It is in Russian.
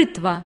бритва